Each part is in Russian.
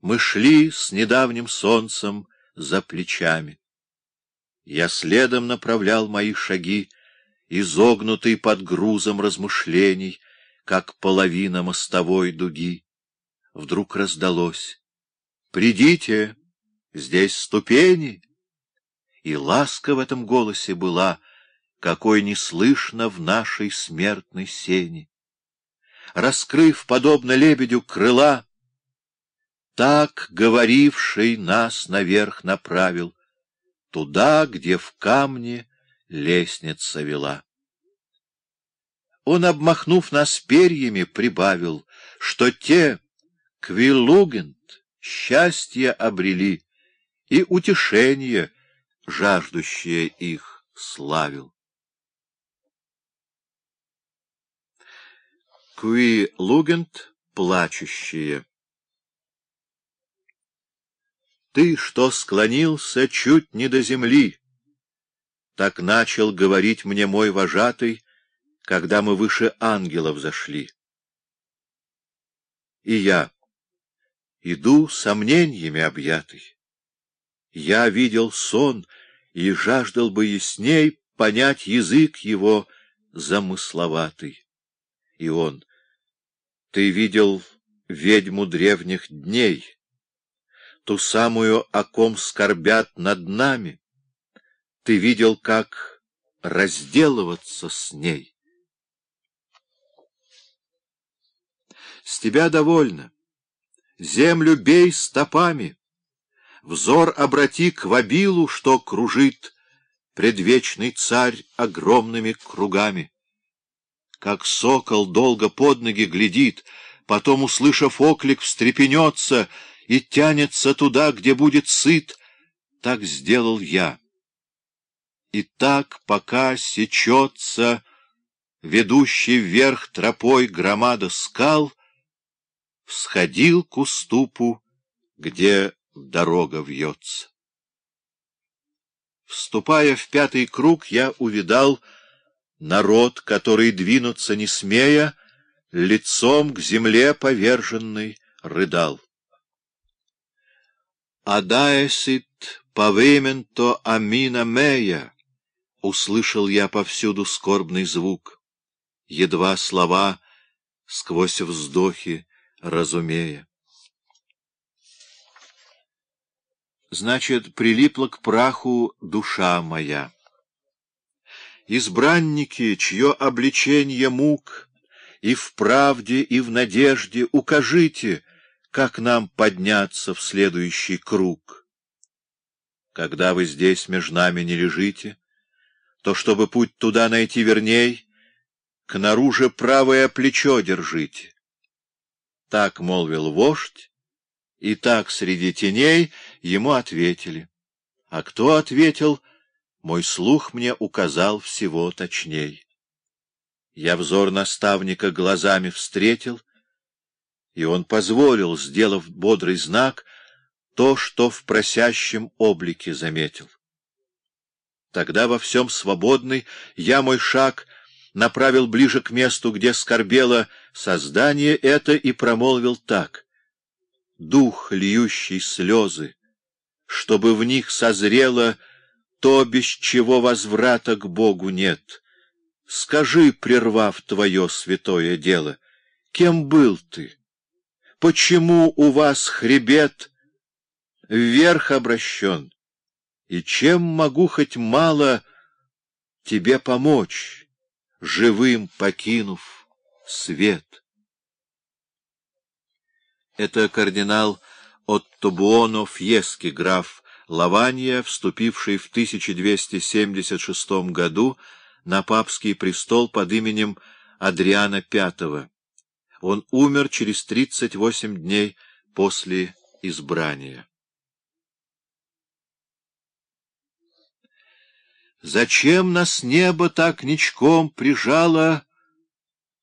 Мы шли с недавним солнцем за плечами. Я следом направлял мои шаги, изогнутый под грузом размышлений, как половина мостовой дуги. Вдруг раздалось. «Придите, здесь ступени!» И ласка в этом голосе была, какой не слышно в нашей смертной сене. Раскрыв, подобно лебедю, крыла, так говоривший нас наверх направил, туда, где в камне лестница вела. Он, обмахнув нас перьями, прибавил, что те, квилугент, счастье обрели, и утешение, жаждущее их, славил. Квилугент, плачущие. Ты, что склонился чуть не до земли, так начал говорить мне мой вожатый, когда мы выше ангелов зашли. И я иду сомнениями объятый. Я видел сон и жаждал бы ясней понять язык его замысловатый. И он, ты видел ведьму древних дней, ту самую, о ком скорбят над нами, ты видел, как разделываться с ней. С тебя довольно. Землю бей стопами. Взор обрати к вабилу, что кружит предвечный царь огромными кругами. Как сокол долго под ноги глядит, потом, услышав оклик, встрепенется и тянется туда, где будет сыт, так сделал я. И так, пока сечется ведущий вверх тропой громада скал, всходил к уступу, где дорога вьется. Вступая в пятый круг, я увидал народ, который, двинуться не смея, лицом к земле поверженный рыдал. Адаесит павименто амина мея Услышал я повсюду скорбный звук, Едва слова сквозь вздохи разумея. Значит, прилипла к праху душа моя. Избранники, чье обличение мук, И в правде, и в надежде, укажите, Как нам подняться в следующий круг. Когда вы здесь между нами не лежите, то, чтобы путь туда найти верней, к наруже правое плечо держите. Так молвил вождь, и так среди теней ему ответили. А кто ответил, мой слух мне указал всего точней. Я взор наставника глазами встретил, и он позволил, сделав бодрый знак, то, что в просящем облике заметил. Тогда во всем свободный я мой шаг направил ближе к месту, где скорбело создание это, и промолвил так. Дух, льющий слезы, чтобы в них созрело то, без чего возврата к Богу нет. Скажи, прервав твое святое дело, кем был ты? Почему у вас хребет вверх обращен? И чем могу хоть мало тебе помочь, живым покинув свет? Это кардинал Отто Фьески, граф Лавания, вступивший в 1276 году на папский престол под именем Адриана V. Он умер через 38 дней после избрания. Зачем нас небо так ничком прижало,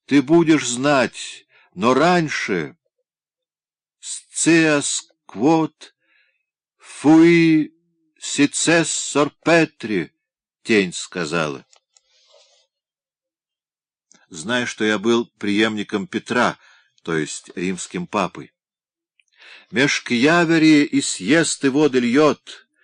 ты будешь знать, но раньше сцеас квот фуи сицессор Петри, тень сказала. Зная, что я был преемником Петра, то есть римским папой. меж к явери и съест и воды льет,